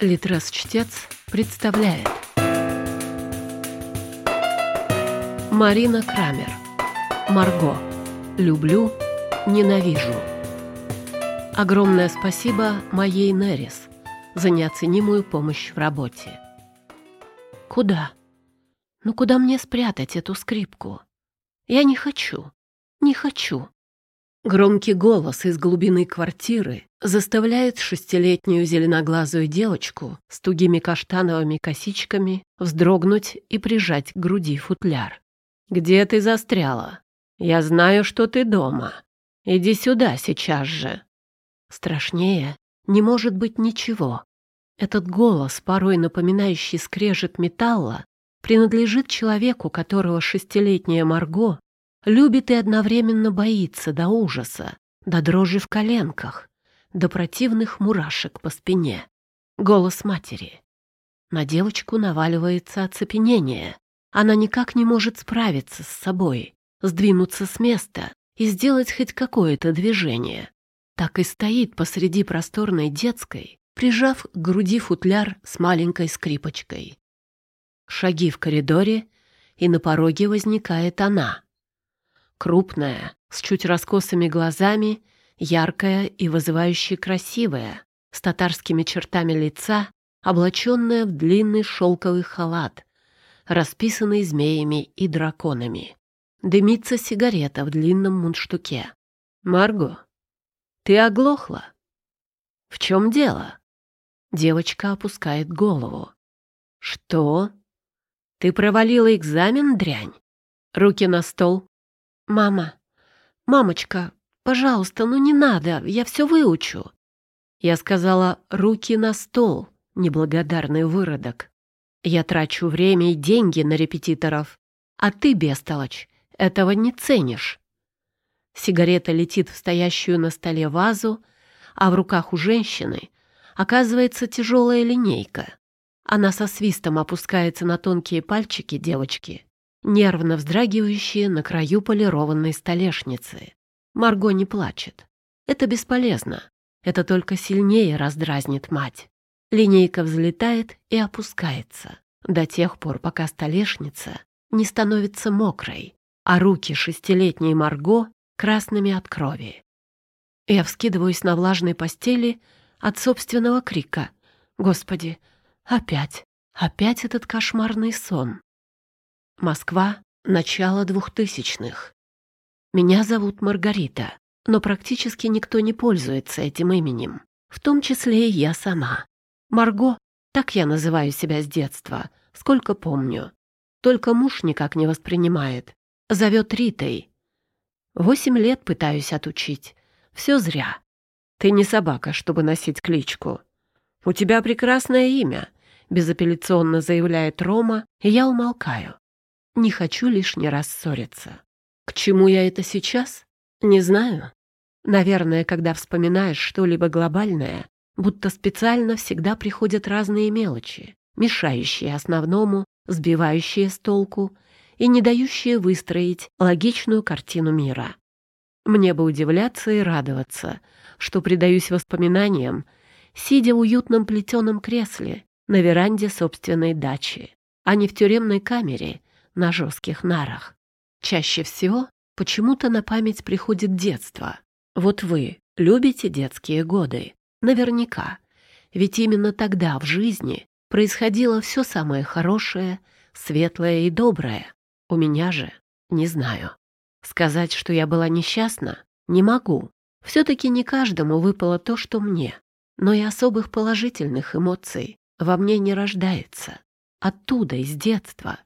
Литрес-чтец представляет Марина Крамер Марго Люблю, ненавижу Огромное спасибо моей Нерис за неоценимую помощь в работе. Куда? Ну куда мне спрятать эту скрипку? Я не хочу, не хочу. Громкий голос из глубины квартиры заставляет шестилетнюю зеленоглазую девочку с тугими каштановыми косичками вздрогнуть и прижать к груди футляр. «Где ты застряла? Я знаю, что ты дома. Иди сюда сейчас же». Страшнее не может быть ничего. Этот голос, порой напоминающий скрежет металла, принадлежит человеку, которого шестилетняя Марго любит и одновременно боится до ужаса, до дрожи в коленках, до противных мурашек по спине. Голос матери. На девочку наваливается оцепенение. Она никак не может справиться с собой, сдвинуться с места и сделать хоть какое-то движение. Так и стоит посреди просторной детской, прижав к груди футляр с маленькой скрипочкой. Шаги в коридоре, и на пороге возникает она — Крупная, с чуть раскосыми глазами, яркая и вызывающе красивая, с татарскими чертами лица, облаченная в длинный шелковый халат, расписанный змеями и драконами. Дымится сигарета в длинном мундштуке. «Марго, ты оглохла?» «В чем дело?» Девочка опускает голову. «Что? Ты провалила экзамен, дрянь?» Руки на стол, «Мама, мамочка, пожалуйста, ну не надо, я все выучу». Я сказала «руки на стол», неблагодарный выродок. Я трачу время и деньги на репетиторов, а ты, бестолочь, этого не ценишь. Сигарета летит в стоящую на столе вазу, а в руках у женщины оказывается тяжелая линейка. Она со свистом опускается на тонкие пальчики девочки нервно вздрагивающие на краю полированной столешницы. Марго не плачет. Это бесполезно. Это только сильнее раздразнит мать. Линейка взлетает и опускается до тех пор, пока столешница не становится мокрой, а руки шестилетней Марго красными от крови. Я вскидываюсь на влажной постели от собственного крика. Господи, опять, опять этот кошмарный сон. Москва, начало двухтысячных. Меня зовут Маргарита, но практически никто не пользуется этим именем, в том числе и я сама. Марго, так я называю себя с детства, сколько помню. Только муж никак не воспринимает. Зовет Ритой. Восемь лет пытаюсь отучить. Все зря. Ты не собака, чтобы носить кличку. У тебя прекрасное имя, безапелляционно заявляет Рома, и я умолкаю. Не хочу лишний раз ссориться. К чему я это сейчас? Не знаю. Наверное, когда вспоминаешь что-либо глобальное, будто специально всегда приходят разные мелочи, мешающие основному, сбивающие с толку и не дающие выстроить логичную картину мира. Мне бы удивляться и радоваться, что предаюсь воспоминаниям, сидя в уютном плетеном кресле на веранде собственной дачи, а не в тюремной камере на жестких нарах. Чаще всего почему-то на память приходит детство. Вот вы любите детские годы? Наверняка. Ведь именно тогда в жизни происходило все самое хорошее, светлое и доброе. У меня же не знаю. Сказать, что я была несчастна, не могу. Все-таки не каждому выпало то, что мне. Но и особых положительных эмоций во мне не рождается. Оттуда, из детства,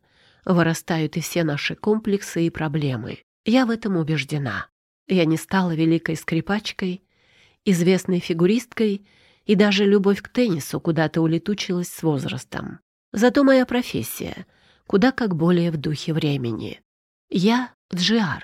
вырастают и все наши комплексы и проблемы. Я в этом убеждена. Я не стала великой скрипачкой, известной фигуристкой, и даже любовь к теннису куда-то улетучилась с возрастом. Зато моя профессия куда как более в духе времени. Я GR,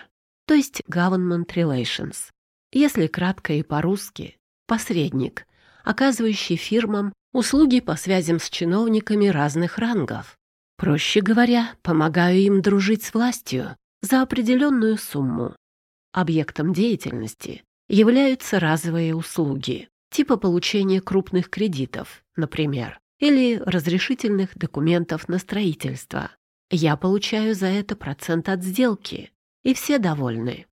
то есть Government Relations. Если кратко и по-русски, посредник, оказывающий фирмам услуги по связям с чиновниками разных рангов, Проще говоря, помогаю им дружить с властью за определенную сумму. Объектом деятельности являются разовые услуги. типа получения крупных кредитов, например, или разрешительных документов на строительство. Я получаю за это процент от сделки, и все довольны.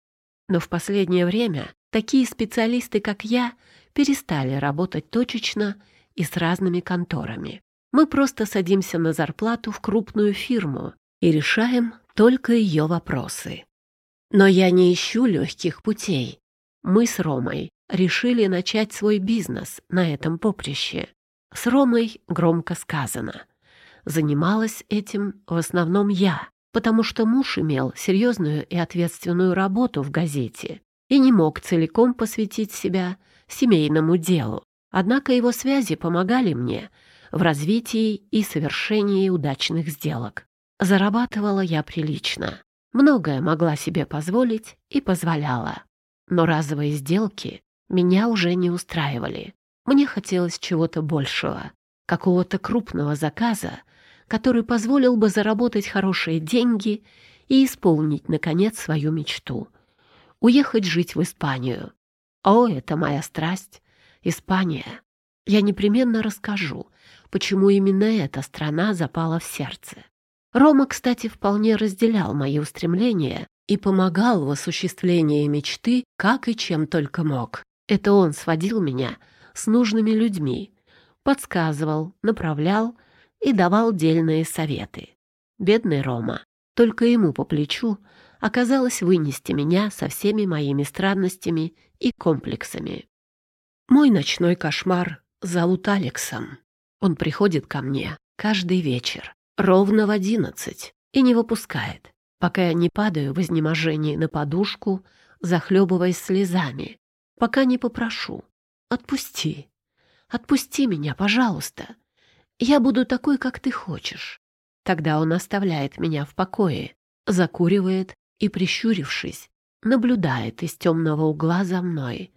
Но в последнее время такие специалисты, как я, перестали работать точечно и с разными конторами. Мы просто садимся на зарплату в крупную фирму и решаем только ее вопросы. Но я не ищу легких путей. Мы с Ромой решили начать свой бизнес на этом поприще. С Ромой громко сказано. Занималась этим в основном я, потому что муж имел серьезную и ответственную работу в газете и не мог целиком посвятить себя семейному делу. Однако его связи помогали мне в развитии и совершении удачных сделок. Зарабатывала я прилично. Многое могла себе позволить и позволяла. Но разовые сделки меня уже не устраивали. Мне хотелось чего-то большего, какого-то крупного заказа, который позволил бы заработать хорошие деньги и исполнить, наконец, свою мечту. Уехать жить в Испанию. О, это моя страсть. Испания. Я непременно расскажу, почему именно эта страна запала в сердце. Рома, кстати, вполне разделял мои устремления и помогал в осуществлении мечты, как и чем только мог. Это он сводил меня с нужными людьми, подсказывал, направлял и давал дельные советы. Бедный Рома. Только ему по плечу оказалось вынести меня со всеми моими странностями и комплексами. Мой ночной кошмар зовут Алексом. Он приходит ко мне каждый вечер, ровно в одиннадцать, и не выпускает, пока я не падаю в изнеможении на подушку, захлебываясь слезами, пока не попрошу. Отпусти, отпусти меня, пожалуйста. Я буду такой, как ты хочешь. Тогда он оставляет меня в покое, закуривает и, прищурившись, наблюдает из темного угла за мной.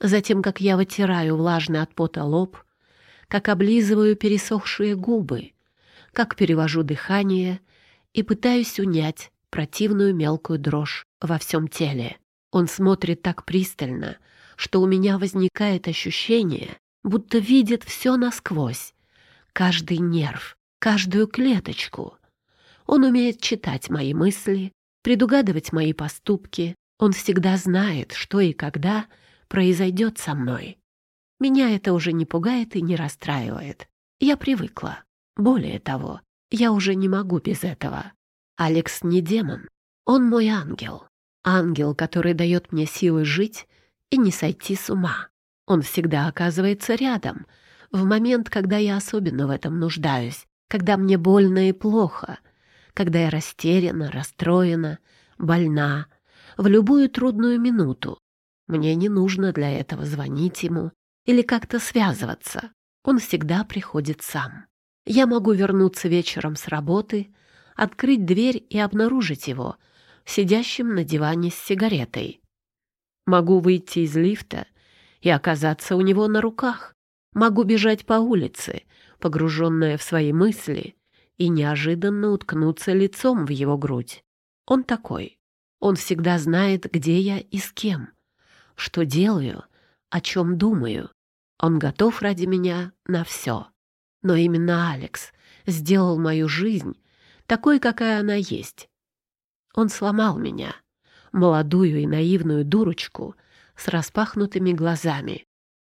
Затем, как я вытираю влажный от пота лоб, как облизываю пересохшие губы, как перевожу дыхание и пытаюсь унять противную мелкую дрожь во всем теле. Он смотрит так пристально, что у меня возникает ощущение, будто видит все насквозь, каждый нерв, каждую клеточку. Он умеет читать мои мысли, предугадывать мои поступки. Он всегда знает, что и когда произойдет со мной. Меня это уже не пугает и не расстраивает. Я привыкла. Более того, я уже не могу без этого. Алекс не демон. Он мой ангел. Ангел, который дает мне силы жить и не сойти с ума. Он всегда оказывается рядом, в момент, когда я особенно в этом нуждаюсь, когда мне больно и плохо, когда я растеряна, расстроена, больна, в любую трудную минуту. Мне не нужно для этого звонить ему, или как-то связываться. Он всегда приходит сам. Я могу вернуться вечером с работы, открыть дверь и обнаружить его, сидящим на диване с сигаретой. Могу выйти из лифта и оказаться у него на руках. Могу бежать по улице, погруженная в свои мысли, и неожиданно уткнуться лицом в его грудь. Он такой. Он всегда знает, где я и с кем, что делаю, о чем думаю. Он готов ради меня на все. Но именно Алекс сделал мою жизнь такой, какая она есть. Он сломал меня, молодую и наивную дурочку с распахнутыми глазами.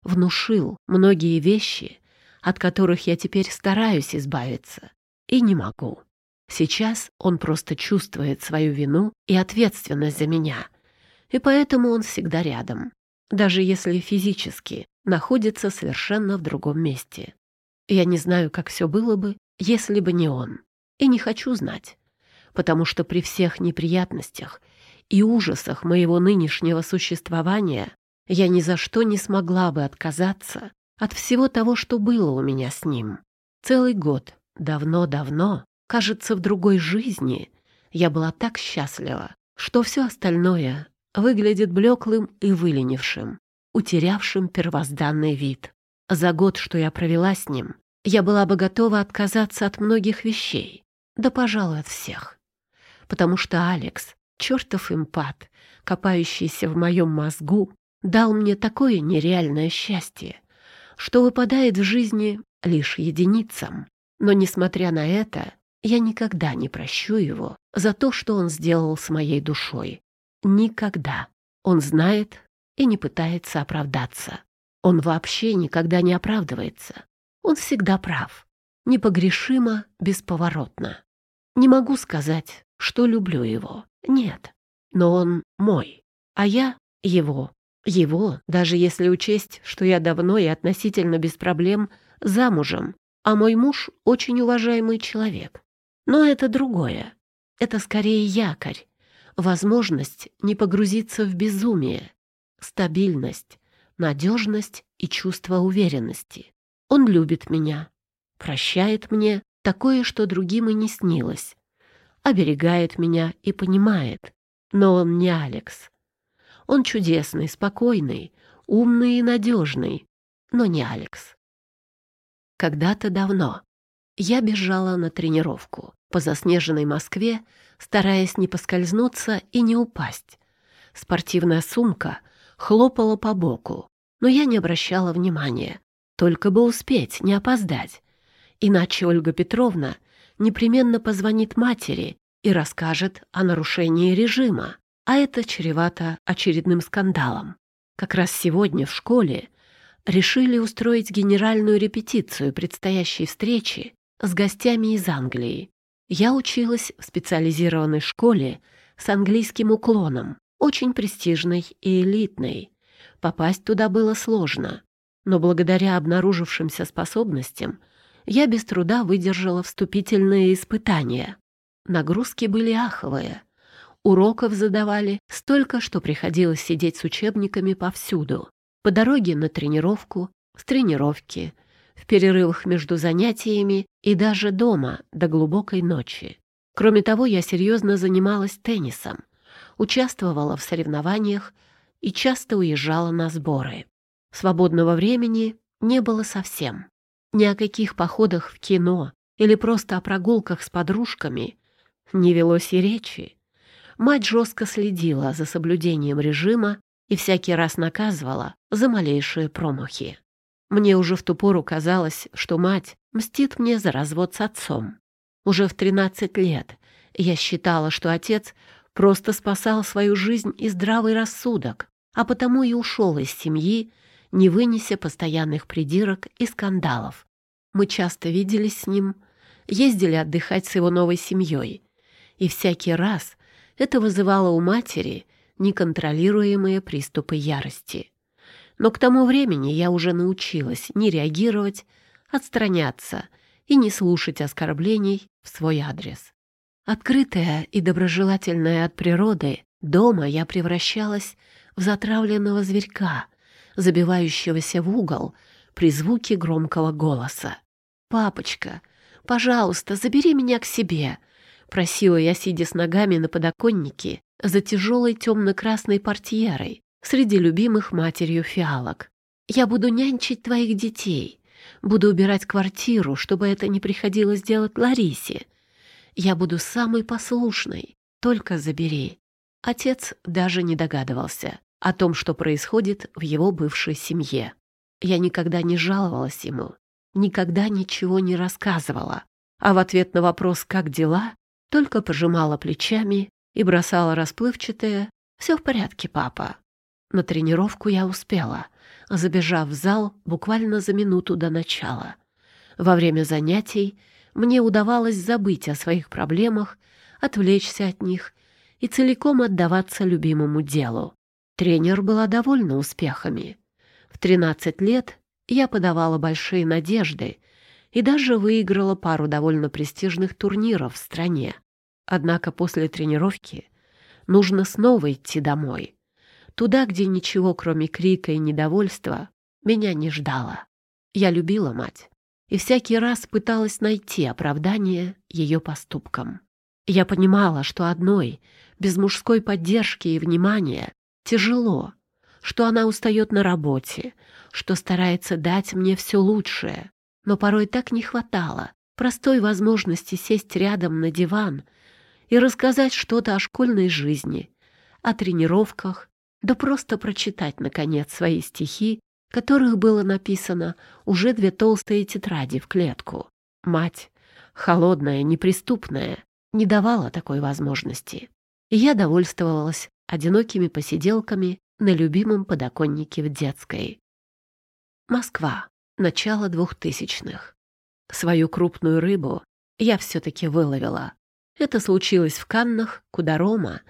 Внушил многие вещи, от которых я теперь стараюсь избавиться. И не могу. Сейчас он просто чувствует свою вину и ответственность за меня. И поэтому он всегда рядом, даже если физически находится совершенно в другом месте. Я не знаю, как все было бы, если бы не он. И не хочу знать, потому что при всех неприятностях и ужасах моего нынешнего существования я ни за что не смогла бы отказаться от всего того, что было у меня с ним. Целый год, давно-давно, кажется, в другой жизни, я была так счастлива, что все остальное выглядит блеклым и выленившим утерявшим первозданный вид. За год, что я провела с ним, я была бы готова отказаться от многих вещей, да, пожалуй, от всех. Потому что Алекс, чертов импат, копающийся в моем мозгу, дал мне такое нереальное счастье, что выпадает в жизни лишь единицам. Но, несмотря на это, я никогда не прощу его за то, что он сделал с моей душой. Никогда. Он знает и не пытается оправдаться. Он вообще никогда не оправдывается. Он всегда прав. Непогрешимо, бесповоротно. Не могу сказать, что люблю его. Нет. Но он мой. А я его. Его, даже если учесть, что я давно и относительно без проблем замужем, а мой муж очень уважаемый человек. Но это другое. Это скорее якорь, возможность не погрузиться в безумие, стабильность, надежность и чувство уверенности. Он любит меня, прощает мне такое, что другим и не снилось, оберегает меня и понимает. Но он не Алекс. Он чудесный, спокойный, умный и надежный, но не Алекс. Когда-то давно я бежала на тренировку по заснеженной Москве, стараясь не поскользнуться и не упасть. Спортивная сумка хлопала по боку, но я не обращала внимания. Только бы успеть, не опоздать. Иначе Ольга Петровна непременно позвонит матери и расскажет о нарушении режима, а это чревато очередным скандалом. Как раз сегодня в школе решили устроить генеральную репетицию предстоящей встречи с гостями из Англии. Я училась в специализированной школе с английским уклоном, очень престижной и элитной. Попасть туда было сложно, но благодаря обнаружившимся способностям я без труда выдержала вступительные испытания. Нагрузки были аховые. Уроков задавали столько, что приходилось сидеть с учебниками повсюду. По дороге на тренировку, с тренировки — в перерывах между занятиями и даже дома до глубокой ночи. Кроме того, я серьезно занималась теннисом, участвовала в соревнованиях и часто уезжала на сборы. Свободного времени не было совсем. Ни о каких походах в кино или просто о прогулках с подружками не велось и речи. Мать жестко следила за соблюдением режима и всякий раз наказывала за малейшие промахи. Мне уже в ту пору казалось, что мать мстит мне за развод с отцом. Уже в 13 лет я считала, что отец просто спасал свою жизнь и здравый рассудок, а потому и ушел из семьи, не вынеся постоянных придирок и скандалов. Мы часто виделись с ним, ездили отдыхать с его новой семьей, и всякий раз это вызывало у матери неконтролируемые приступы ярости. Но к тому времени я уже научилась не реагировать, отстраняться и не слушать оскорблений в свой адрес. Открытая и доброжелательная от природы, дома я превращалась в затравленного зверька, забивающегося в угол при звуке громкого голоса. «Папочка, пожалуйста, забери меня к себе», — просила я, сидя с ногами на подоконнике за тяжелой темно-красной портьерой, среди любимых матерью фиалок. Я буду нянчить твоих детей, буду убирать квартиру, чтобы это не приходилось делать Ларисе. Я буду самой послушной, только забери. Отец даже не догадывался о том, что происходит в его бывшей семье. Я никогда не жаловалась ему, никогда ничего не рассказывала, а в ответ на вопрос «как дела?» только пожимала плечами и бросала расплывчатое «все в порядке, папа». На тренировку я успела, забежав в зал буквально за минуту до начала. Во время занятий мне удавалось забыть о своих проблемах, отвлечься от них и целиком отдаваться любимому делу. Тренер была довольна успехами. В 13 лет я подавала большие надежды и даже выиграла пару довольно престижных турниров в стране. Однако после тренировки нужно снова идти домой — Туда, где ничего, кроме крика и недовольства, меня не ждало. Я любила мать и всякий раз пыталась найти оправдание ее поступкам. Я понимала, что одной, без мужской поддержки и внимания, тяжело, что она устает на работе, что старается дать мне все лучшее, но порой так не хватало простой возможности сесть рядом на диван и рассказать что-то о школьной жизни, о тренировках, да просто прочитать, наконец, свои стихи которых было написано уже две толстые тетради в клетку. Мать, холодная, неприступная, не давала такой возможности. Я довольствовалась одинокими посиделками на любимом подоконнике в детской. Москва. Начало двухтысячных. Свою крупную рыбу я все-таки выловила. Это случилось в Каннах, куда Рома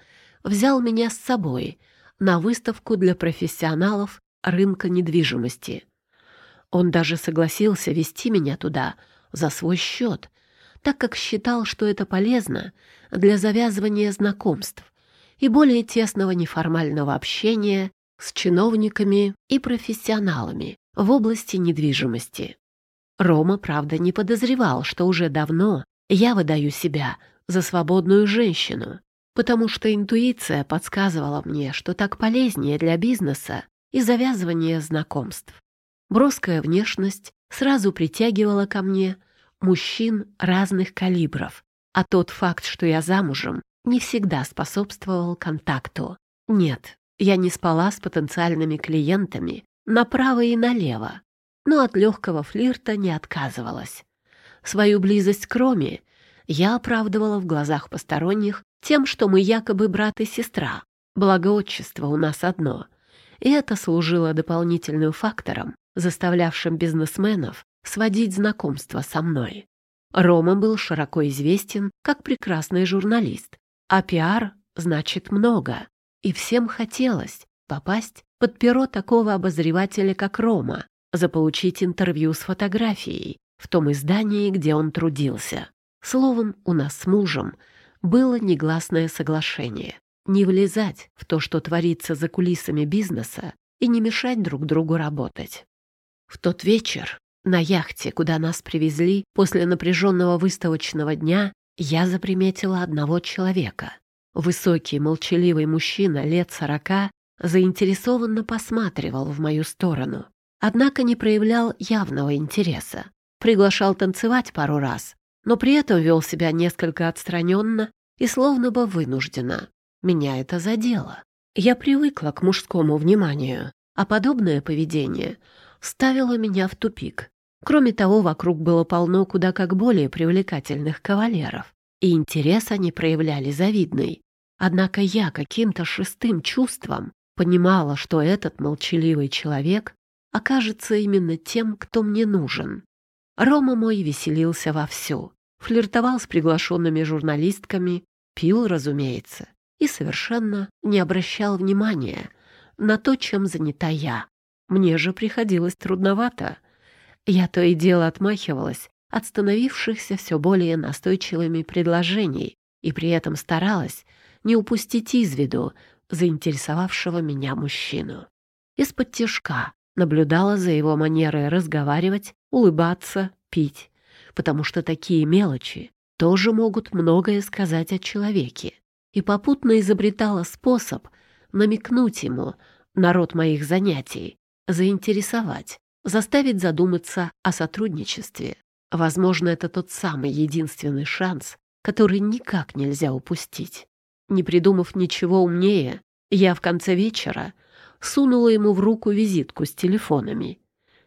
взял меня с собой на выставку для профессионалов рынка недвижимости. Он даже согласился вести меня туда за свой счет, так как считал, что это полезно для завязывания знакомств и более тесного неформального общения с чиновниками и профессионалами в области недвижимости. Рома, правда, не подозревал, что уже давно я выдаю себя за свободную женщину, потому что интуиция подсказывала мне, что так полезнее для бизнеса и завязывания знакомств. Броская внешность сразу притягивала ко мне мужчин разных калибров, а тот факт, что я замужем, не всегда способствовал контакту. Нет, я не спала с потенциальными клиентами направо и налево, но от легкого флирта не отказывалась. Свою близость к Роме я оправдывала в глазах посторонних тем, что мы якобы брат и сестра, благо отчество у нас одно. И это служило дополнительным фактором, заставлявшим бизнесменов сводить знакомство со мной. Рома был широко известен как прекрасный журналист, а пиар значит много, и всем хотелось попасть под перо такого обозревателя, как Рома, заполучить интервью с фотографией в том издании, где он трудился. Словом, у нас с мужем было негласное соглашение не влезать в то, что творится за кулисами бизнеса, и не мешать друг другу работать. В тот вечер на яхте, куда нас привезли после напряженного выставочного дня, я заприметила одного человека. Высокий, молчаливый мужчина лет сорока заинтересованно посматривал в мою сторону, однако не проявлял явного интереса. Приглашал танцевать пару раз, но при этом вел себя несколько отстраненно и словно бы вынужденно. Меня это задело. Я привыкла к мужскому вниманию, а подобное поведение ставило меня в тупик. Кроме того, вокруг было полно куда как более привлекательных кавалеров, и интерес они проявляли завидный. Однако я каким-то шестым чувством понимала, что этот молчаливый человек окажется именно тем, кто мне нужен. Рома мой веселился вовсю, флиртовал с приглашенными журналистками, пил, разумеется, и совершенно не обращал внимания на то, чем занята я. Мне же приходилось трудновато — я то и дело отмахивалась от становившихся все более настойчивыми предложений и при этом старалась не упустить из виду заинтересовавшего меня мужчину. Из-под тяжка наблюдала за его манерой разговаривать, улыбаться, пить, потому что такие мелочи тоже могут многое сказать о человеке, и попутно изобретала способ намекнуть ему на род моих занятий, заинтересовать, заставить задуматься о сотрудничестве. Возможно, это тот самый единственный шанс, который никак нельзя упустить. Не придумав ничего умнее, я в конце вечера сунула ему в руку визитку с телефонами.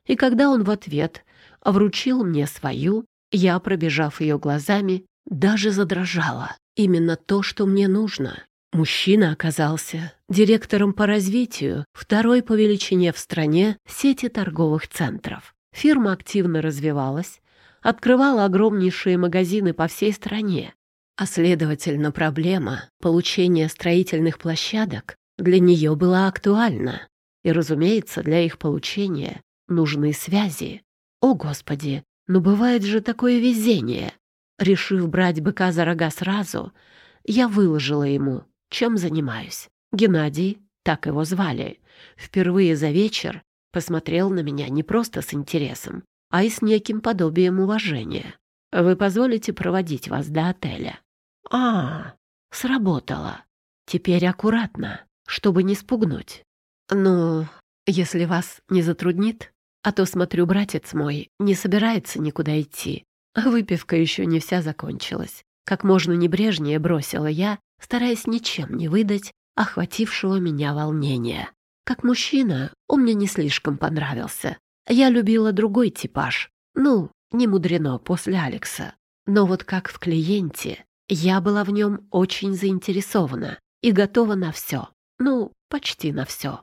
И когда он в ответ вручил мне свою, я, пробежав ее глазами, даже задрожала. Именно то, что мне нужно. Мужчина оказался директором по развитию второй по величине в стране сети торговых центров. Фирма активно развивалась, открывала огромнейшие магазины по всей стране, а следовательно проблема получения строительных площадок для нее была актуальна. И, разумеется, для их получения нужны связи. О, Господи, ну бывает же такое везение! Решив брать быка за рога сразу, я выложила ему чем занимаюсь. Геннадий, так его звали, впервые за вечер посмотрел на меня не просто с интересом, а и с неким подобием уважения. «Вы позволите проводить вас до отеля?» «А, сработало. Теперь аккуратно, чтобы не спугнуть. Ну, если вас не затруднит, а то, смотрю, братец мой не собирается никуда идти. Выпивка еще не вся закончилась. Как можно небрежнее бросила я, стараясь ничем не выдать охватившего меня волнения. Как мужчина он мне не слишком понравился. Я любила другой типаж. Ну, не мудрено после Алекса. Но вот как в клиенте, я была в нем очень заинтересована и готова на все. Ну, почти на все.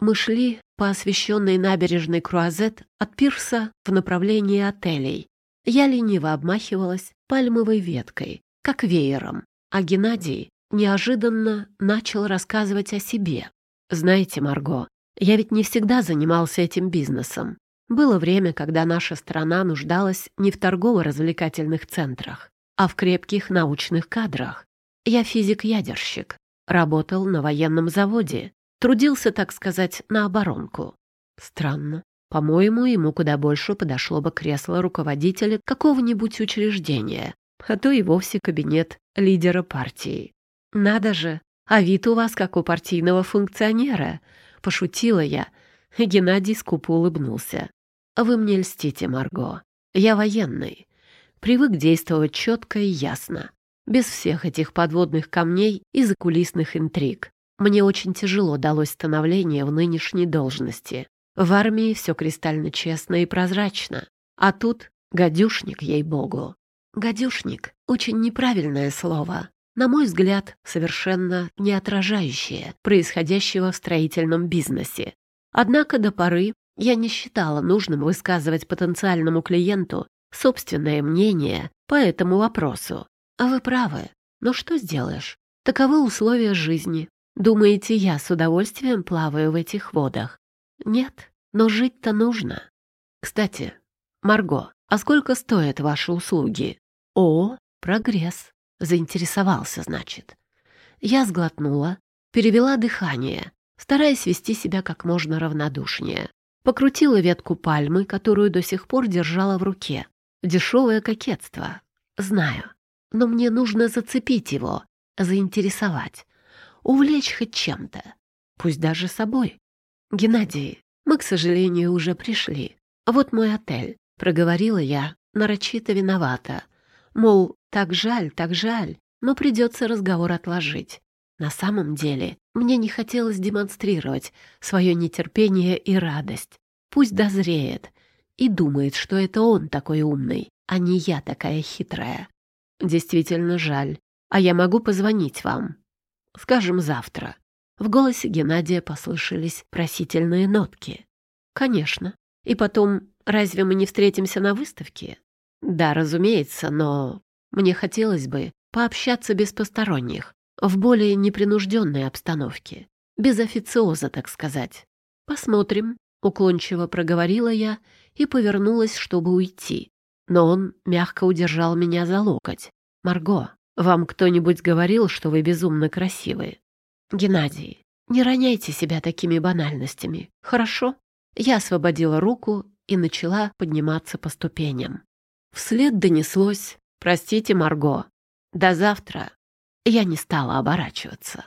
Мы шли по освещенной набережной Круазет от пирса в направлении отелей. Я лениво обмахивалась пальмовой веткой, как веером, а Геннадий неожиданно начал рассказывать о себе. «Знаете, Марго, я ведь не всегда занимался этим бизнесом. Было время, когда наша страна нуждалась не в торгово-развлекательных центрах, а в крепких научных кадрах. Я физик-ядерщик, работал на военном заводе, трудился, так сказать, на оборонку. Странно. По-моему, ему куда больше подошло бы кресло руководителя какого-нибудь учреждения, а то и вовсе кабинет лидера партии. «Надо же, а вид у вас как у партийного функционера», — пошутила я. Геннадий скупо улыбнулся. «Вы мне льстите, Марго. Я военный. Привык действовать четко и ясно, без всех этих подводных камней и закулисных интриг. Мне очень тяжело далось становление в нынешней должности. В армии все кристально честно и прозрачно. А тут гадюшник, ей-богу. Гадюшник — очень неправильное слово. На мой взгляд, совершенно не отражающее происходящего в строительном бизнесе. Однако до поры я не считала нужным высказывать потенциальному клиенту собственное мнение по этому вопросу. А вы правы. Но что сделаешь? Таковы условия жизни. Думаете, я с удовольствием плаваю в этих водах? Нет, но жить-то нужно. Кстати, Марго, а сколько стоят ваши услуги? О, прогресс. Заинтересовался, значит. Я сглотнула, перевела дыхание, стараясь вести себя как можно равнодушнее. Покрутила ветку пальмы, которую до сих пор держала в руке. Дешевое кокетство. Знаю. Но мне нужно зацепить его, заинтересовать, увлечь хоть чем-то. Пусть даже собой. Геннадий, мы, к сожалению, уже пришли. Вот мой отель, проговорила я, нарочито виновата. Мол, так жаль, так жаль, но придется разговор отложить. На самом деле, мне не хотелось демонстрировать свое нетерпение и радость. Пусть дозреет и думает, что это он такой умный, а не я такая хитрая. Действительно жаль. А я могу позвонить вам. Скажем, завтра. В голосе Геннадия послышались просительные нотки. Конечно. И потом, разве мы не встретимся на выставке? Да, разумеется, но мне хотелось бы пообщаться без посторонних, в более непринужденной обстановке, без официоза, так сказать. Посмотрим, уклончиво проговорила я и повернулась, чтобы уйти. Но он мягко удержал меня за локоть. «Марго, вам кто-нибудь говорил, что вы безумно красивы?» «Геннадий, не роняйте себя такими банальностями, хорошо?» Я освободила руку и начала подниматься по ступеням. Вслед донеслось «Простите, Марго, до завтра». Я не стала оборачиваться.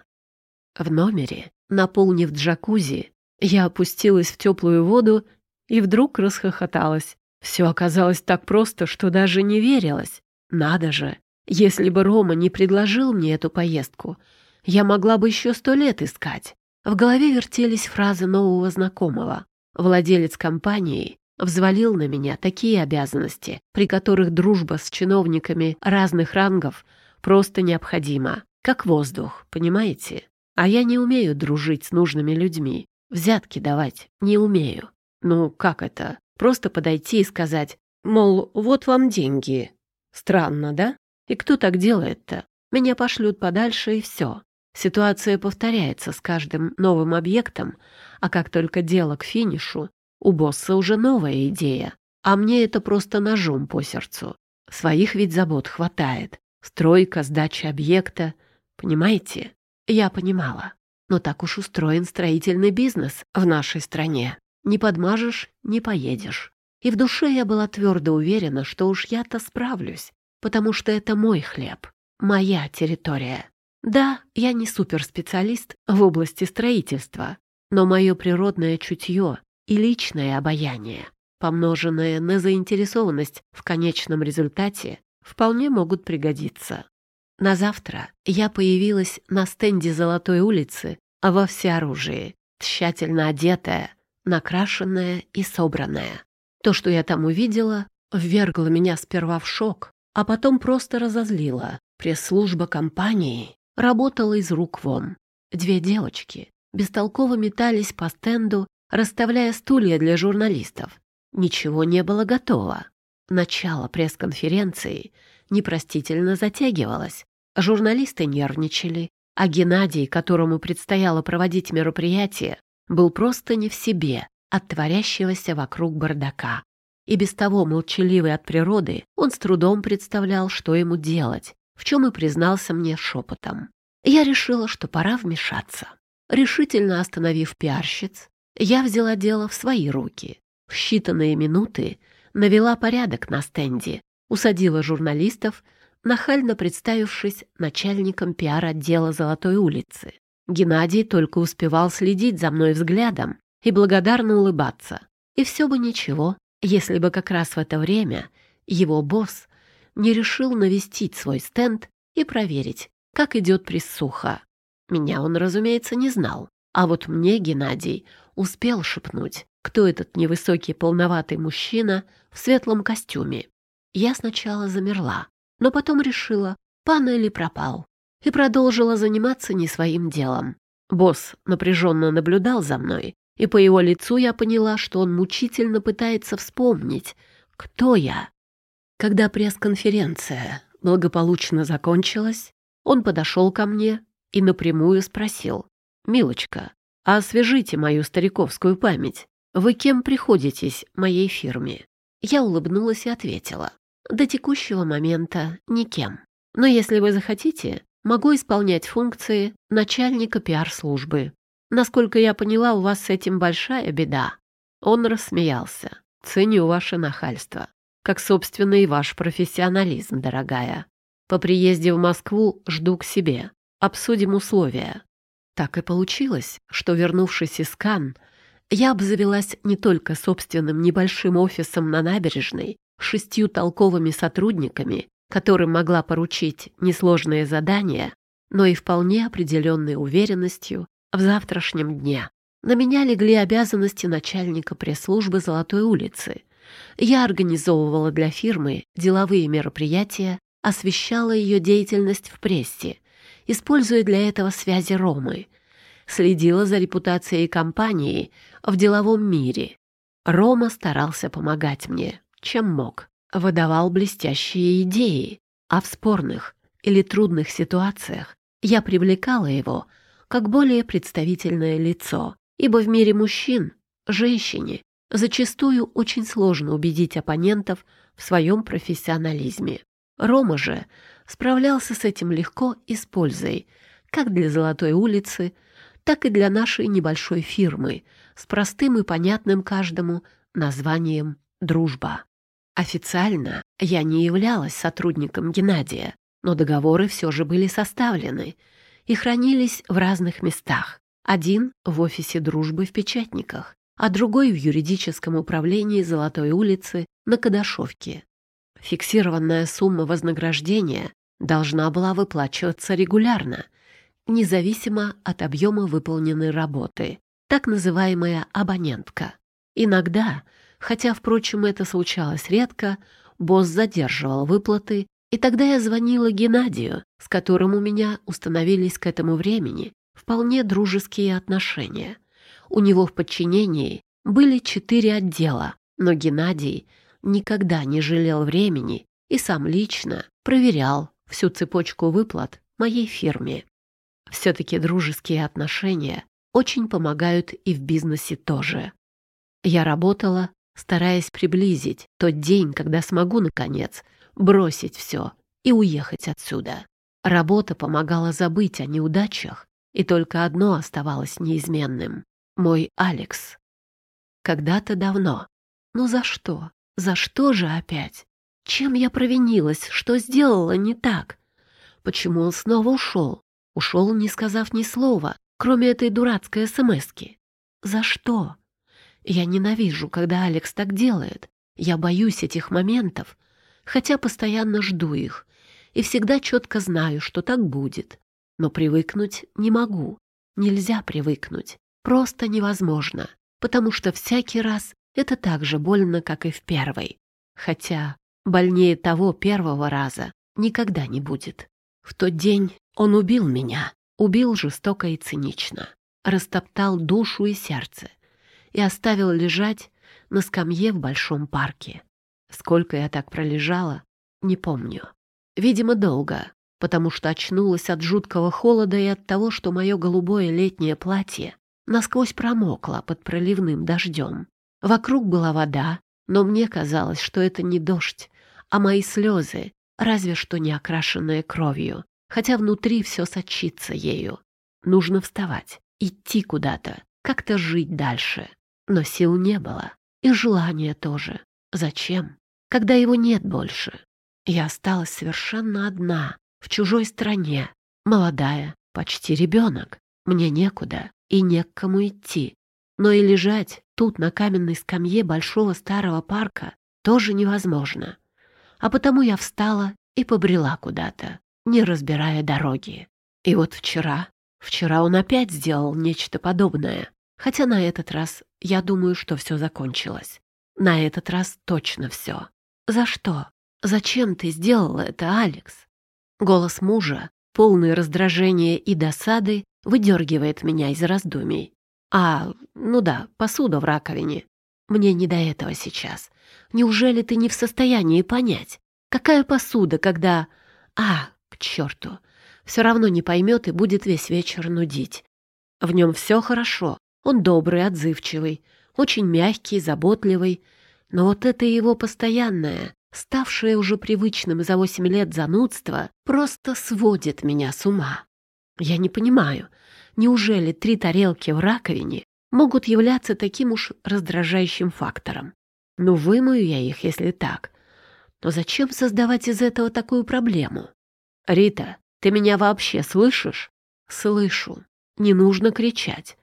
В номере, наполнив джакузи, я опустилась в теплую воду и вдруг расхохоталась. Все оказалось так просто, что даже не верилось. Надо же, если бы Рома не предложил мне эту поездку, я могла бы еще сто лет искать. В голове вертелись фразы нового знакомого. Владелец компании взвалил на меня такие обязанности, при которых дружба с чиновниками разных рангов просто необходима, как воздух, понимаете? А я не умею дружить с нужными людьми, взятки давать не умею. Ну, как это? Просто подойти и сказать, мол, вот вам деньги. Странно, да? И кто так делает-то? Меня пошлют подальше и все. Ситуация повторяется с каждым новым объектом, а как только дело к финишу, у босса уже новая идея, а мне это просто ножом по сердцу. Своих ведь забот хватает. Стройка, сдача объекта. Понимаете? Я понимала. Но так уж устроен строительный бизнес в нашей стране. Не подмажешь — не поедешь. И в душе я была твердо уверена, что уж я-то справлюсь, потому что это мой хлеб, моя территория. Да, я не суперспециалист в области строительства, но мое природное чутье и личное обаяние, помноженное на заинтересованность в конечном результате, вполне могут пригодиться. На завтра я появилась на стенде Золотой улицы во всеоружии. тщательно одетая, накрашенная и собранная. То, что я там увидела, ввергло меня сперва в шок, а потом просто разозлило. Пресс-служба компании работала из рук вон. Две девочки бестолково метались по стенду, расставляя стулья для журналистов. Ничего не было готово. Начало пресс-конференции непростительно затягивалось. Журналисты нервничали, а Геннадий, которому предстояло проводить мероприятие, был просто не в себе от творящегося вокруг бардака. И без того молчаливый от природы, он с трудом представлял, что ему делать, в чем и признался мне шепотом. Я решила, что пора вмешаться. Решительно остановив пиарщиц, я взяла дело в свои руки. В считанные минуты навела порядок на стенде, усадила журналистов, нахально представившись начальником пиар-отдела Золотой улицы. Геннадий только успевал следить за мной взглядом и благодарно улыбаться. И все бы ничего, если бы как раз в это время его босс не решил навестить свой стенд и проверить, как идет прессуха. Меня он, разумеется, не знал, а вот мне Геннадий успел шепнуть, кто этот невысокий полноватый мужчина в светлом костюме. Я сначала замерла, но потом решила, пан или пропал, и продолжила заниматься не своим делом. Босс напряженно наблюдал за мной, и по его лицу я поняла, что он мучительно пытается вспомнить, кто я. Когда пресс-конференция благополучно закончилась, он подошел ко мне и напрямую спросил, «Милочка, а освежите мою стариковскую память. Вы кем приходитесь моей фирме?» Я улыбнулась и ответила, «До текущего момента никем. Но если вы захотите, могу исполнять функции начальника пиар-службы. Насколько я поняла, у вас с этим большая беда». Он рассмеялся. «Ценю ваше нахальство, как, собственно, и ваш профессионализм, дорогая. По приезде в Москву жду к себе. Обсудим условия». Так и получилось, что, вернувшись из Кан, я обзавелась не только собственным небольшим офисом на набережной, шестью толковыми сотрудниками, которым могла поручить несложные задания, но и вполне определенной уверенностью в завтрашнем дне. На меня легли обязанности начальника пресс-службы Золотой улицы. Я организовывала для фирмы деловые мероприятия, освещала ее деятельность в прессе, используя для этого связи Ромы, следила за репутацией компании в деловом мире. Рома старался помогать мне, чем мог, выдавал блестящие идеи, а в спорных или трудных ситуациях я привлекала его как более представительное лицо, ибо в мире мужчин, женщине, зачастую очень сложно убедить оппонентов в своем профессионализме. Рома же справлялся с этим легко и с пользой, как для Золотой улицы, так и для нашей небольшой фирмы с простым и понятным каждому названием «Дружба». Официально я не являлась сотрудником Геннадия, но договоры все же были составлены и хранились в разных местах. Один в офисе дружбы в Печатниках, а другой в юридическом управлении Золотой улицы на Кадашовке. Фиксированная сумма вознаграждения должна была выплачиваться регулярно, независимо от объема выполненной работы, так называемая абонентка. Иногда, хотя, впрочем, это случалось редко, босс задерживал выплаты, и тогда я звонила Геннадию, с которым у меня установились к этому времени вполне дружеские отношения. У него в подчинении были четыре отдела, но Геннадий никогда не жалел времени и сам лично проверял всю цепочку выплат моей фирме. Все-таки дружеские отношения очень помогают и в бизнесе тоже. Я работала, стараясь приблизить тот день, когда смогу, наконец, бросить все и уехать отсюда. Работа помогала забыть о неудачах, и только одно оставалось неизменным — мой Алекс. Когда-то давно. Ну за что? За что же опять? Чем я провинилась? Что сделала не так? Почему он снова ушел? Ушел, не сказав ни слова, кроме этой дурацкой смски. За что? Я ненавижу, когда Алекс так делает. Я боюсь этих моментов, хотя постоянно жду их и всегда четко знаю, что так будет. Но привыкнуть не могу. Нельзя привыкнуть. Просто невозможно, потому что всякий раз это так же больно, как и в первый. Хотя больнее того первого раза никогда не будет. В тот день он убил меня, убил жестоко и цинично, растоптал душу и сердце и оставил лежать на скамье в большом парке. Сколько я так пролежала, не помню. Видимо, долго, потому что очнулась от жуткого холода и от того, что мое голубое летнее платье насквозь промокло под проливным дождем. Вокруг была вода, но мне казалось, что это не дождь, а мои слезы, разве что не окрашенные кровью, хотя внутри все сочится ею. Нужно вставать, идти куда-то, как-то жить дальше. Но сил не было, и желания тоже. Зачем, когда его нет больше? Я осталась совершенно одна, в чужой стране, молодая, почти ребенок. Мне некуда и не к кому идти. Но и лежать тут на каменной скамье большого старого парка тоже невозможно. А потому я встала и побрела куда-то, не разбирая дороги. И вот вчера, вчера он опять сделал нечто подобное. Хотя на этот раз я думаю, что все закончилось. На этот раз точно все. За что? Зачем ты сделала это, Алекс? Голос мужа, полный раздражения и досады, выдергивает меня из раздумий. А, ну да, посуда в раковине. Мне не до этого сейчас. Неужели ты не в состоянии понять, какая посуда, когда... А, к черту. Все равно не поймет и будет весь вечер нудить. В нем все хорошо. Он добрый, отзывчивый, очень мягкий, заботливый. Но вот это его постоянное, ставшее уже привычным за восемь лет занудство, просто сводит меня с ума. Я не понимаю, неужели три тарелки в раковине могут являться таким уж раздражающим фактором? Ну, вымою я их, если так. Но зачем создавать из этого такую проблему? Рита, ты меня вообще слышишь? Слышу. Не нужно кричать.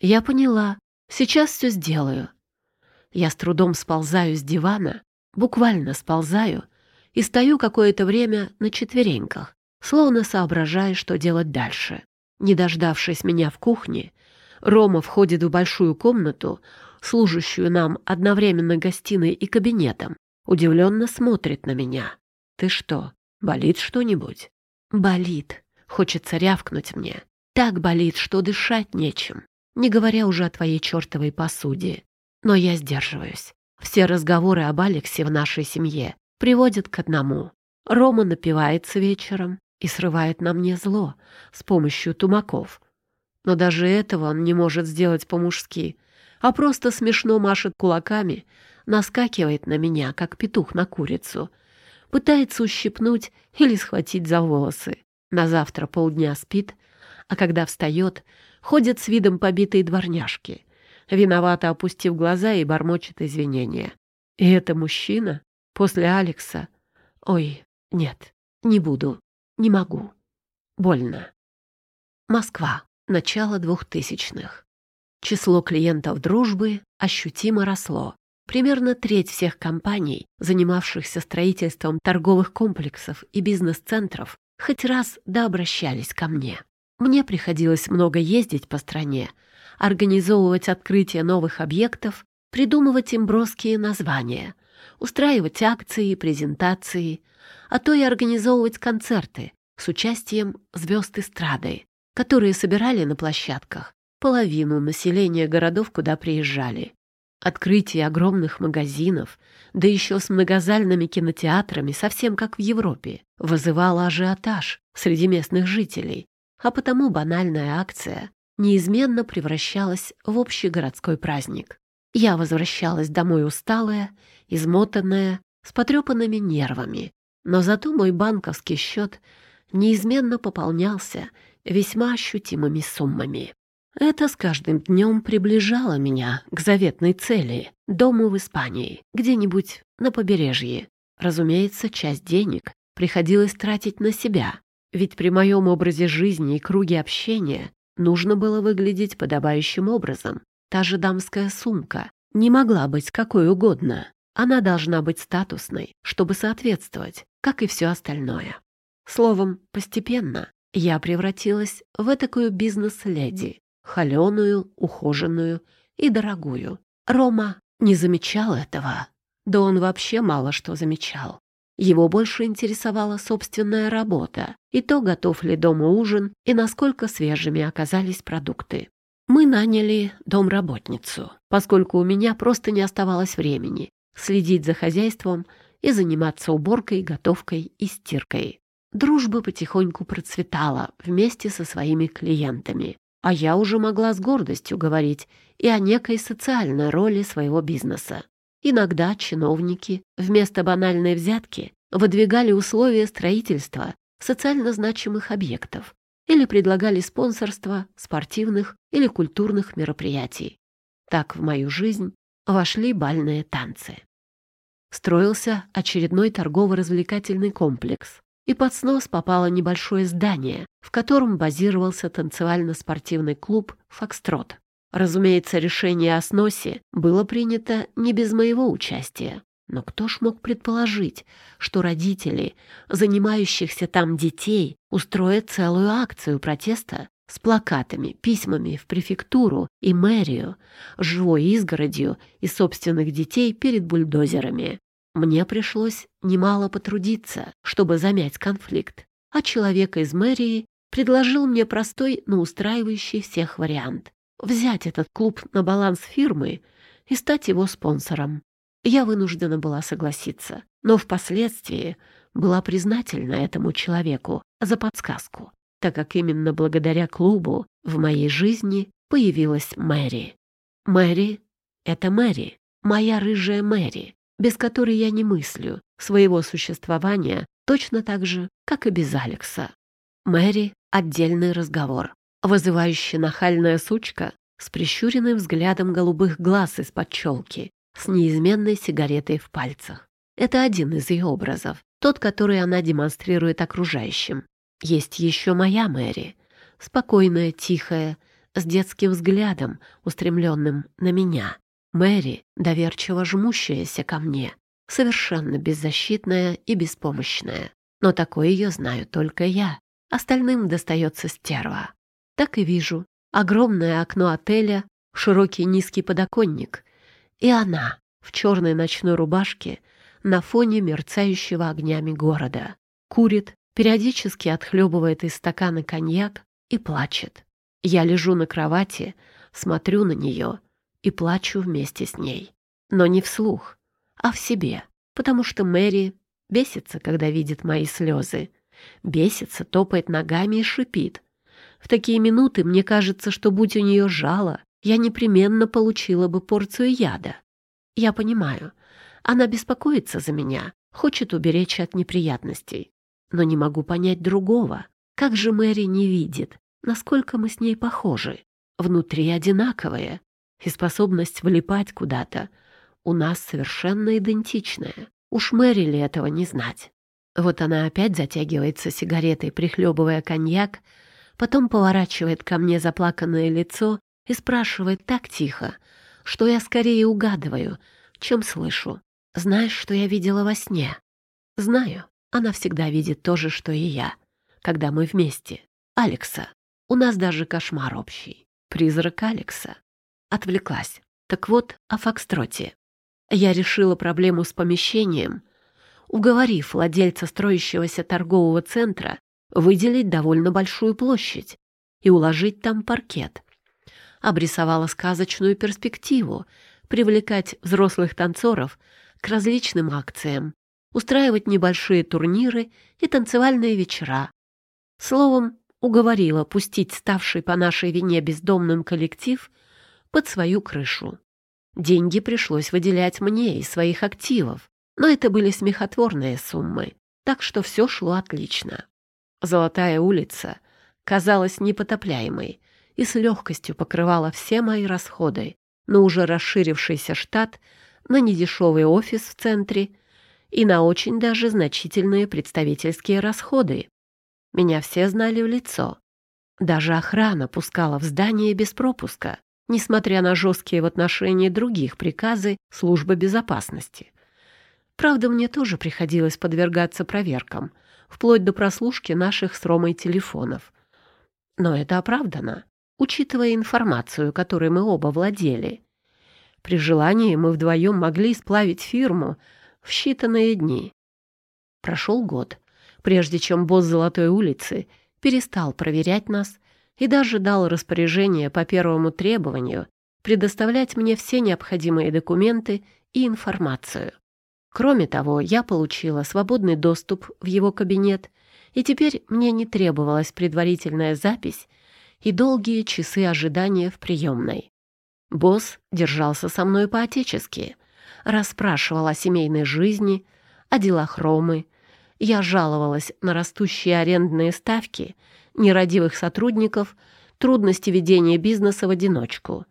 Я поняла. Сейчас все сделаю. Я с трудом сползаю с дивана, буквально сползаю, и стою какое-то время на четвереньках, словно соображая, что делать дальше. Не дождавшись меня в кухне, Рома входит в большую комнату, служащую нам одновременно гостиной и кабинетом, удивленно смотрит на меня. «Ты что, болит что-нибудь?» «Болит. Хочется рявкнуть мне. Так болит, что дышать нечем не говоря уже о твоей чертовой посуде. Но я сдерживаюсь. Все разговоры об Алексе в нашей семье приводят к одному. Рома напивается вечером и срывает на мне зло с помощью тумаков. Но даже этого он не может сделать по-мужски, а просто смешно машет кулаками, наскакивает на меня, как петух на курицу, пытается ущипнуть или схватить за волосы. На завтра полдня спит, а когда встает, ходит с видом побитой дворняжки, виновато опустив глаза и бормочет извинения. И это мужчина? После Алекса? Ой, нет, не буду, не могу. Больно. Москва. Начало двухтысячных. Число клиентов дружбы ощутимо росло. Примерно треть всех компаний, занимавшихся строительством торговых комплексов и бизнес-центров, хоть раз да обращались ко мне. Мне приходилось много ездить по стране, организовывать открытие новых объектов, придумывать им броские названия, устраивать акции презентации, а то и организовывать концерты с участием звезд эстрады, которые собирали на площадках половину населения городов, куда приезжали. Открытие огромных магазинов, да еще с многозальными кинотеатрами, совсем как в Европе, вызывало ажиотаж среди местных жителей, а потому банальная акция неизменно превращалась в общий городской праздник. Я возвращалась домой усталая, измотанная, с потрепанными нервами, но зато мой банковский счет неизменно пополнялся весьма ощутимыми суммами. Это с каждым днем приближало меня к заветной цели — дому в Испании, где-нибудь на побережье. Разумеется, часть денег приходилось тратить на себя, ведь при моем образе жизни и круге общения нужно было выглядеть подобающим образом. Та же дамская сумка не могла быть какой угодно. Она должна быть статусной, чтобы соответствовать, как и все остальное. Словом, постепенно я превратилась в такую бизнес-леди, холеную, ухоженную и дорогую. Рома не замечал этого. Да он вообще мало что замечал. Его больше интересовала собственная работа и то, готов ли дома ужин и насколько свежими оказались продукты. Мы наняли домработницу, поскольку у меня просто не оставалось времени следить за хозяйством и заниматься уборкой, готовкой и стиркой. Дружба потихоньку процветала вместе со своими клиентами, а я уже могла с гордостью говорить и о некой социальной роли своего бизнеса. Иногда чиновники вместо банальной взятки выдвигали условия строительства социально значимых объектов или предлагали спонсорство спортивных или культурных мероприятий. Так в мою жизнь вошли бальные танцы. Строился очередной торгово-развлекательный комплекс, и под снос попало небольшое здание, в котором базировался танцевально-спортивный клуб «Фокстрот». Разумеется, решение о сносе было принято не без моего участия. Но кто ж мог предположить, что родители, занимающихся там детей, устроят целую акцию протеста с плакатами, письмами в префектуру и мэрию, живой изгородью и собственных детей перед бульдозерами. Мне пришлось немало потрудиться, чтобы замять конфликт, а человек из мэрии предложил мне простой, но устраивающий всех вариант взять этот клуб на баланс фирмы и стать его спонсором. Я вынуждена была согласиться, но впоследствии была признательна этому человеку за подсказку, так как именно благодаря клубу в моей жизни появилась Мэри. Мэри — это Мэри, моя рыжая Мэри, без которой я не мыслю своего существования точно так же, как и без Алекса. Мэри — отдельный разговор вызывающая нахальная сучка с прищуренным взглядом голубых глаз из-под челки, с неизменной сигаретой в пальцах. Это один из ее образов, тот, который она демонстрирует окружающим. Есть еще моя Мэри, спокойная, тихая, с детским взглядом, устремленным на меня. Мэри, доверчиво жмущаяся ко мне, совершенно беззащитная и беспомощная. Но такое ее знаю только я. Остальным достается стерва так и вижу. Огромное окно отеля, широкий низкий подоконник. И она в черной ночной рубашке на фоне мерцающего огнями города. Курит, периодически отхлебывает из стакана коньяк и плачет. Я лежу на кровати, смотрю на нее и плачу вместе с ней. Но не вслух, а в себе, потому что Мэри бесится, когда видит мои слезы. Бесится, топает ногами и шипит. В такие минуты мне кажется, что будь у нее жало, я непременно получила бы порцию яда. Я понимаю, она беспокоится за меня, хочет уберечь от неприятностей. Но не могу понять другого. Как же Мэри не видит, насколько мы с ней похожи? Внутри одинаковые. И способность влипать куда-то у нас совершенно идентичная. Уж Мэри ли этого не знать? Вот она опять затягивается сигаретой, прихлебывая коньяк, Потом поворачивает ко мне заплаканное лицо и спрашивает так тихо, что я скорее угадываю, чем слышу. «Знаешь, что я видела во сне?» «Знаю. Она всегда видит то же, что и я, когда мы вместе. Алекса. У нас даже кошмар общий. Призрак Алекса». Отвлеклась. Так вот, о Фокстроте. Я решила проблему с помещением, уговорив владельца строящегося торгового центра выделить довольно большую площадь и уложить там паркет. Обрисовала сказочную перспективу привлекать взрослых танцоров к различным акциям, устраивать небольшие турниры и танцевальные вечера. Словом, уговорила пустить ставший по нашей вине бездомным коллектив под свою крышу. Деньги пришлось выделять мне из своих активов, но это были смехотворные суммы, так что все шло отлично. Золотая улица казалась непотопляемой и с легкостью покрывала все мои расходы на уже расширившийся штат, на недешевый офис в центре и на очень даже значительные представительские расходы. Меня все знали в лицо. Даже охрана пускала в здание без пропуска, несмотря на жесткие в отношении других приказы службы безопасности. Правда, мне тоже приходилось подвергаться проверкам — вплоть до прослушки наших с Ромой телефонов. Но это оправдано. учитывая информацию, которой мы оба владели. При желании мы вдвоем могли сплавить фирму в считанные дни. Прошел год, прежде чем босс Золотой улицы перестал проверять нас и даже дал распоряжение по первому требованию предоставлять мне все необходимые документы и информацию. Кроме того, я получила свободный доступ в его кабинет, и теперь мне не требовалась предварительная запись и долгие часы ожидания в приемной. Босс держался со мной по-отечески, расспрашивал о семейной жизни, о делах Ромы. Я жаловалась на растущие арендные ставки, нерадивых сотрудников, трудности ведения бизнеса в одиночку.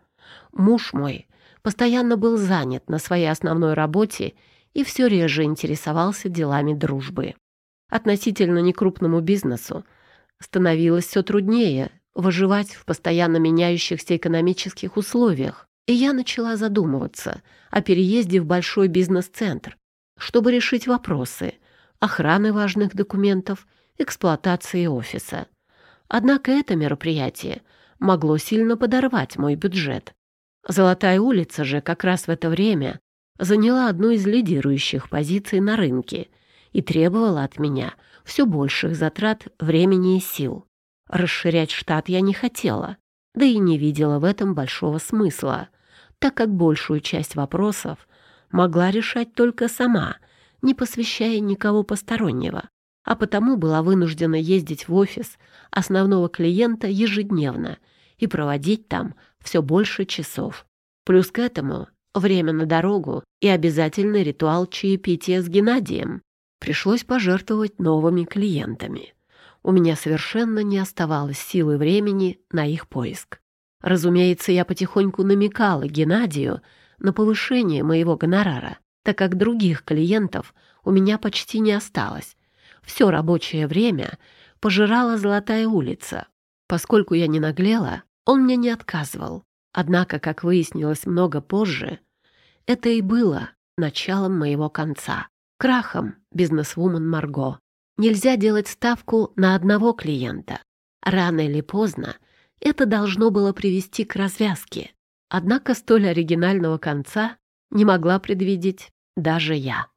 Муж мой постоянно был занят на своей основной работе и все реже интересовался делами дружбы. Относительно некрупному бизнесу становилось все труднее выживать в постоянно меняющихся экономических условиях, и я начала задумываться о переезде в большой бизнес-центр, чтобы решить вопросы охраны важных документов, эксплуатации офиса. Однако это мероприятие могло сильно подорвать мой бюджет. Золотая улица же как раз в это время заняла одну из лидирующих позиций на рынке и требовала от меня все больших затрат времени и сил. Расширять штат я не хотела, да и не видела в этом большого смысла, так как большую часть вопросов могла решать только сама, не посвящая никого постороннего, а потому была вынуждена ездить в офис основного клиента ежедневно и проводить там все больше часов. Плюс к этому время на дорогу и обязательный ритуал чаепития с Геннадием. Пришлось пожертвовать новыми клиентами у меня совершенно не оставалось силы времени на их поиск. Разумеется, я потихоньку намекала Геннадию на повышение моего гонорара, так как других клиентов у меня почти не осталось. Все рабочее время пожирала Золотая улица. Поскольку я не наглела, он мне не отказывал. Однако, как выяснилось много позже, это и было началом моего конца, крахом бизнесвумен Марго. Нельзя делать ставку на одного клиента. Рано или поздно это должно было привести к развязке. Однако столь оригинального конца не могла предвидеть даже я.